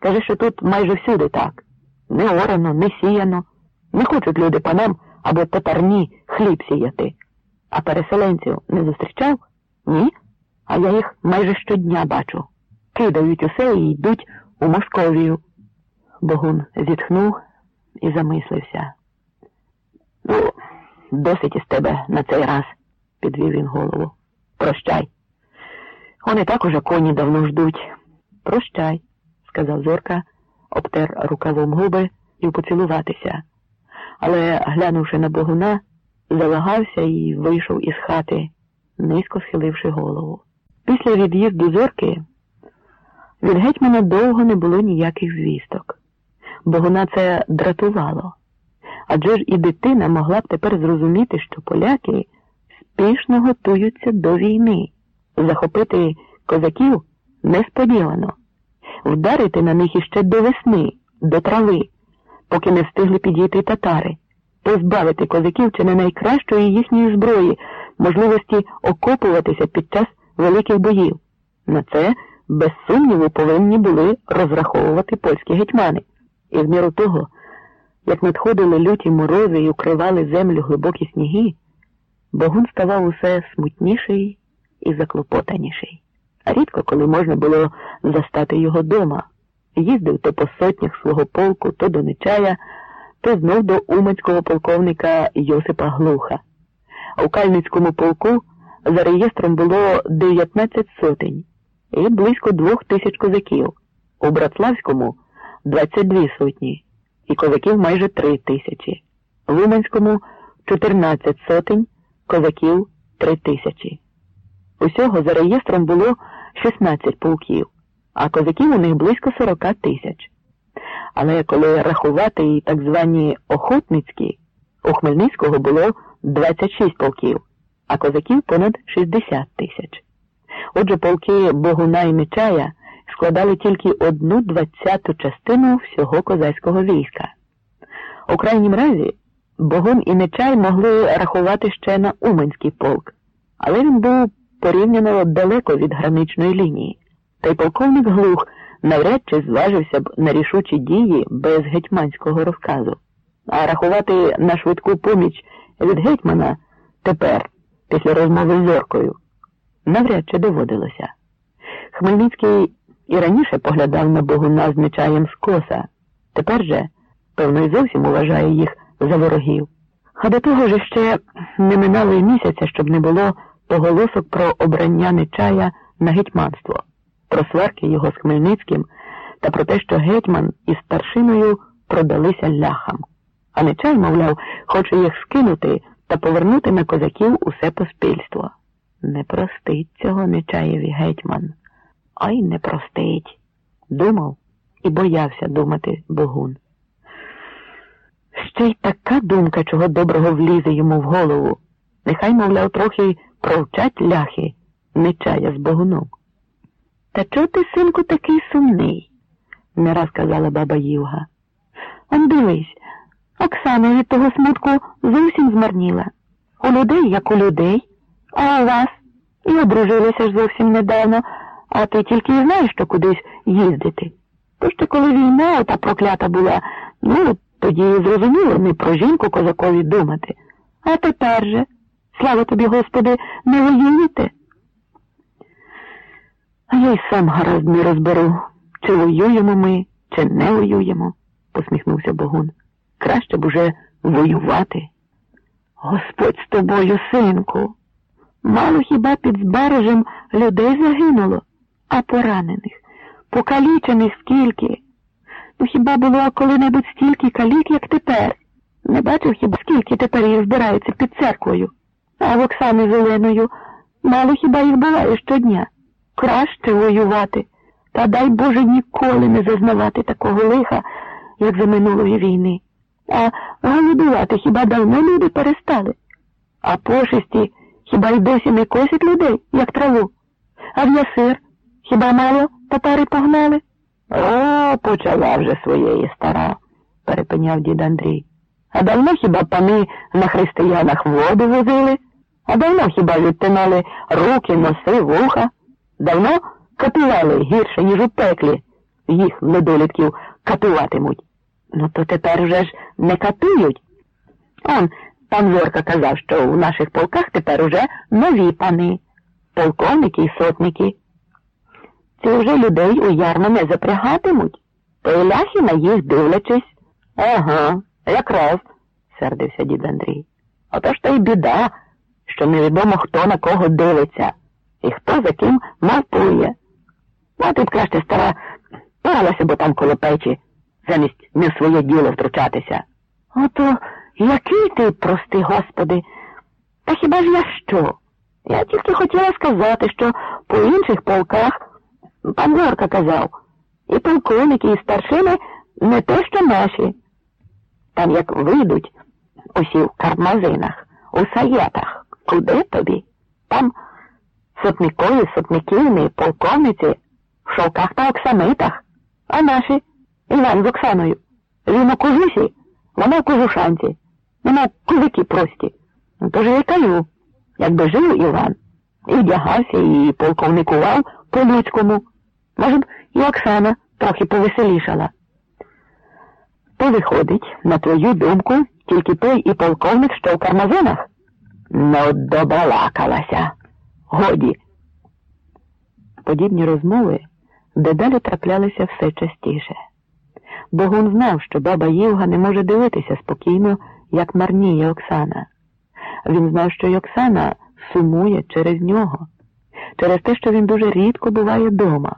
Скажи, що тут майже всюди так. Не орано, не сіяно. Не хочуть люди панам або татарні хліб сіяти. А переселенців не зустрічав? Ні? А я їх майже щодня бачу. Кидають усе і йдуть у Московію. Богун зітхнув і замислився. Ну, досить із тебе на цей раз, підвів він голову. Прощай. Вони так уже коні давно ждуть. Прощай, сказав Зорка, обтер рукавом губи і поцілуватися. Але, глянувши на богуна, залагався і вийшов із хати, низько схиливши голову. Після від'їзду зорки від гетьмана довго не було ніяких звісток. Богуна це дратувало. Адже ж і дитина могла б тепер зрозуміти, що поляки спішно готуються до війни, захопити козаків несподівано, вдарити на них іще до весни, до трави, поки не встигли підійти татари, позбавити козаків чи не найкращої їхньої зброї, можливості окопуватися під час великих боїв. На це, без сумніву, повинні були розраховувати польські гетьмани. І в міру того, як надходили люті морози і укривали землю глибокі сніги, Богун ставав усе смутніший і заклопотаніший. Рідко, коли можна було застати його дома, їздив то по сотнях свого полку, то до Нечая, то знов до уманського полковника Йосипа Глуха. У Кальницькому полку за реєстром було 19 сотень і близько двох тисяч козаків, у Братславському 22 сотні, і козаків майже 3 тисячі, в Уманському 14 сотень, козаків 3 тисячі. Усього за реєстром було 16 полків, а козаків у них близько 40 тисяч. Але коли рахувати і так звані охотницькі, у Хмельницького було 26 полків, а козаків понад 60 тисяч. Отже, полки Богуна і Нечая складали тільки одну двадцяту частину всього козацького війська. У крайнім разі Богун і Нечай могли рахувати ще на Уманський полк, але він був порівняно далеко від граничної лінії, та й полковник Глух навряд чи зважився б на рішучі дії без гетьманського розказу, а рахувати на швидку поміч від гетьмана тепер, після розмови з Зоркою, навряд чи доводилося. Хмельницький і раніше поглядав на Богуна з Нечаєм скоса, тепер же, певно, й зовсім уважає їх за ворогів. А до того ж ще не минало й місяця, щоб не було поголосок про обрання Нечая на гетьманство, про сварки його з Хмельницьким та про те, що гетьман із старшиною продалися ляхам. А Нечай, мовляв, хоче їх скинути та повернути на козаків усе поспільство. Не простить цього Нечаєві гетьман, ай не простить. Думав і боявся думати Богун. Ще й така думка, чого доброго влізе йому в голову. Нехай, мовляв, трохи провчать ляхи, Нечая з Богуном. Та чого ти, синку, такий сумний? не раз казала баба Юга. Он дивись, Оксана від того смутку зовсім змарніла. У людей, як у людей, а у вас і одружилися ж зовсім недавно, а ти тільки і знаєш, що кудись їздити. Тож ти, коли війна та проклята була, ну, тоді зрозуміло не про жінку козакові думати. А тепер же, слава тобі, Господи, не воюєте. А я й сам гаразд не розберу, чи воюємо ми, чи не воюємо, посміхнувся Богун. Краще б уже воювати. Господь з тобою, синку. Мало хіба під збережем людей загинуло, а поранених, покалічених скільки. Ну хіба було коли-небудь стільки калік, як тепер? Не бачив хіба скільки тепер їх збирається під церквою, а в Оксани Зеленою мало хіба їх буває щодня. Краще воювати, та дай Боже ніколи не зазнавати такого лиха, як за минулої війни. А голодувати хіба давно люди перестали? А пошесті хіба й досі не косять людей, як траву? А в ясир хіба мало татари погнали? О, почала вже своєї стара, перепиняв дід Андрій. А давно хіба пани на християнах воду возили? А давно хіба відтинали руки, носи, вуха? Давно капілали гірше, ніж у пеклі, їх недолітків катуватимуть. Ну то тепер вже ж не катують. Он пан Зорка казав, що у наших полках тепер уже нові пани, полковники і сотники. Ці вже людей у ярмо не запрягатимуть, то й ляхи на їх дивлячись. Ага, якраз, сердився дід Андрій. Отож то й біда, що невідомо хто на кого дивиться і хто за ким мавпує. А тут краще стара поралася бо там коло печі, замість не в своє діло втручатися. Ото який ти, прости, господи, та хіба ж я що? Я тільки хотіла сказати, що по інших полках пан Зорка казав, і полковники, і старшини не те, що наші. Там як вийдуть усі в кармазинах, у саєтах, куди тобі? Там сотникові, сотниківни, полковниці в шовках та оксамитах, а наші Іван з Оксаною. Він у кожусі, вона в кожушанці. Вона козаки прості. Ну, Тож я кажу, якби жив Іван, і вдягався, і полковникував по-людському, може б і Оксана трохи повеселішала. То виходить, на твою думку, тільки той і полковник, що в кармазинах? Ну, добалакалася. Годі. Подібні розмови дедалі траплялися все частіше. Богун знав, що баба Євга не може дивитися спокійно, як марніє Оксана. Він знав, що й Оксана сумує через нього, через те, що він дуже рідко буває вдома.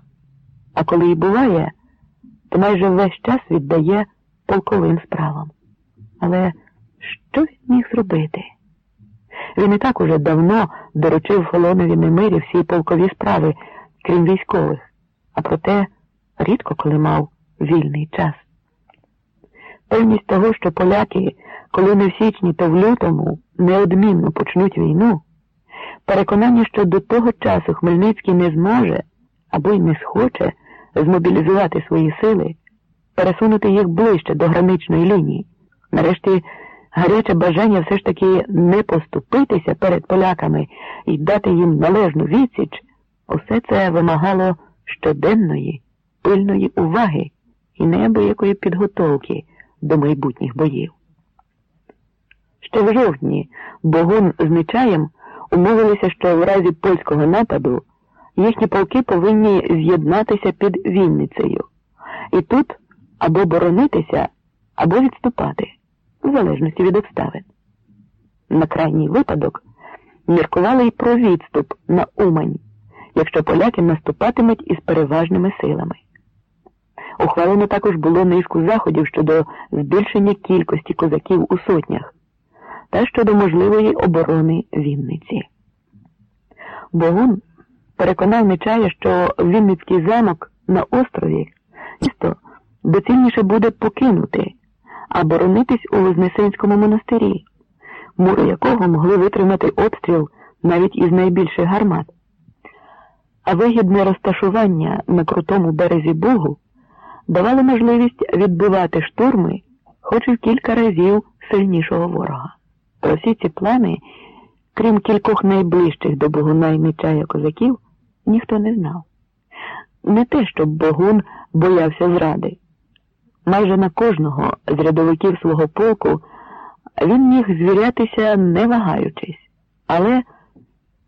А коли й буває, то майже весь час віддає полковим справам. Але що він міг зробити? Він і так уже давно доручив Фолонові Немирі всі полкові справи, крім військових, а проте рідко коли мав вільний час. Певність того, що поляки, коли не в січні, то в лютому неодмінно почнуть війну, переконання, що до того часу Хмельницький не зможе або й не схоче змобілізувати свої сили, пересунути їх ближче до граничної лінії, нарешті гаряче бажання все ж таки не поступитися перед поляками і дати їм належну відсіч, усе це вимагало щоденної, пильної уваги і неабиякої підготовки до майбутніх боїв. Ще в жовтні Богун з Нечаєм умовилися, що в разі польського нападу їхні полки повинні з'єднатися під Вінницею, і тут або боронитися, або відступати, в залежності від обставин. На крайній випадок міркували й про відступ на Умань, якщо поляки наступатимуть із переважними силами. Ухвалено також було низку заходів щодо збільшення кількості козаків у сотнях та щодо можливої оборони Вінниці. Богун переконав Нечая, що Вінницький замок на острові місто доцільніше буде покинути, а боронитись у Вознесенському монастирі, мури якого могли витримати обстріл навіть із найбільших гармат. А вигідне розташування на крутому березі Бугу давало можливість відбивати штурми хоч і кілька разів сильнішого ворога. Про всі ці плани, крім кількох найближчих до Богуна і Нечая козаків, ніхто не знав. Не те, щоб Богун боявся зради. Майже на кожного з рядовиків свого полку він міг звірятися, не вагаючись, але,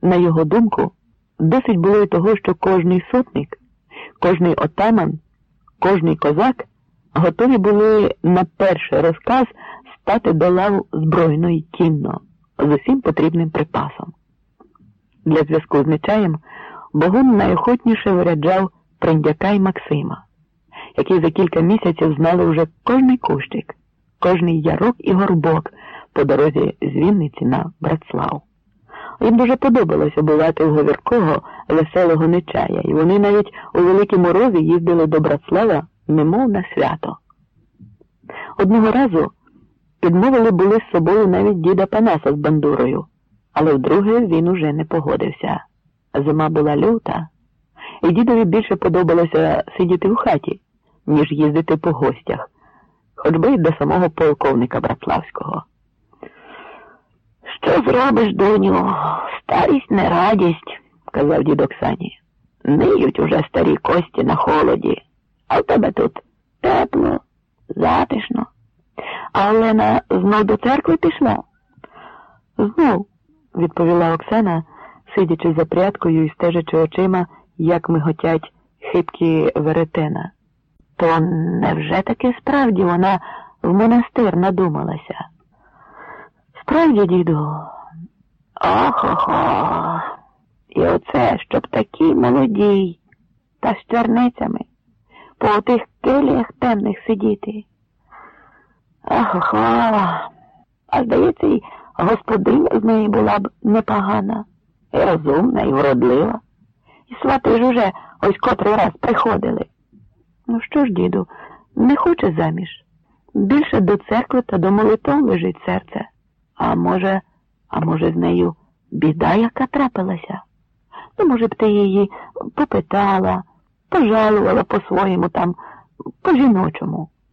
на його думку, досить було й того, що кожний сотник, кожний отаман, кожний козак готові були на перший розказ стати до лав збройно й кінно з усім потрібним припасом. Для зв'язку з Нечаєм Богун найохотніше виряджав Приндяка й Максима, які за кілька місяців знали вже кожний кущик, кожний ярок і горбок по дорозі з Вінниці на Братслав. Їм дуже подобалося бувати у говіркого веселого нечая, і вони навіть у великі морози їздили до Братслава, немов на свято. Одного разу підмовили були з собою навіть діда Панаса з бандурою, але вдруге він уже не погодився. Зима була люта, і дідові більше подобалося сидіти в хаті, ніж їздити по гостях, хоч би й до самого полковника Братславського. Що зробиш, доню? Старість не радість, казав дід Оксані. Ниють уже старі кості на холоді, А в тебе тут тепло, затишно. А Олена знов до церкви пішла? Знов, відповіла Оксана, сидячи за прядкою і стежачи очима, як миготять хибкі веретена. То невже таки справді вона в монастир надумалася? Справді, діду, охо-хо. І оце, щоб такі молоді та з черницями по тих келіях темних сидіти. Охо-хо. А здається, й господиня з неї була б непогана, і розумна, і вродлива. І свати ж уже ось котрий раз приходили. Ну що ж, діду, не хоче заміж. Більше до церкви та до молитов лежить серце. А може, а може, з нею біда, яка трапилася? Ну, може б ти її попитала, пожалувала по-своєму там, по-жіночому.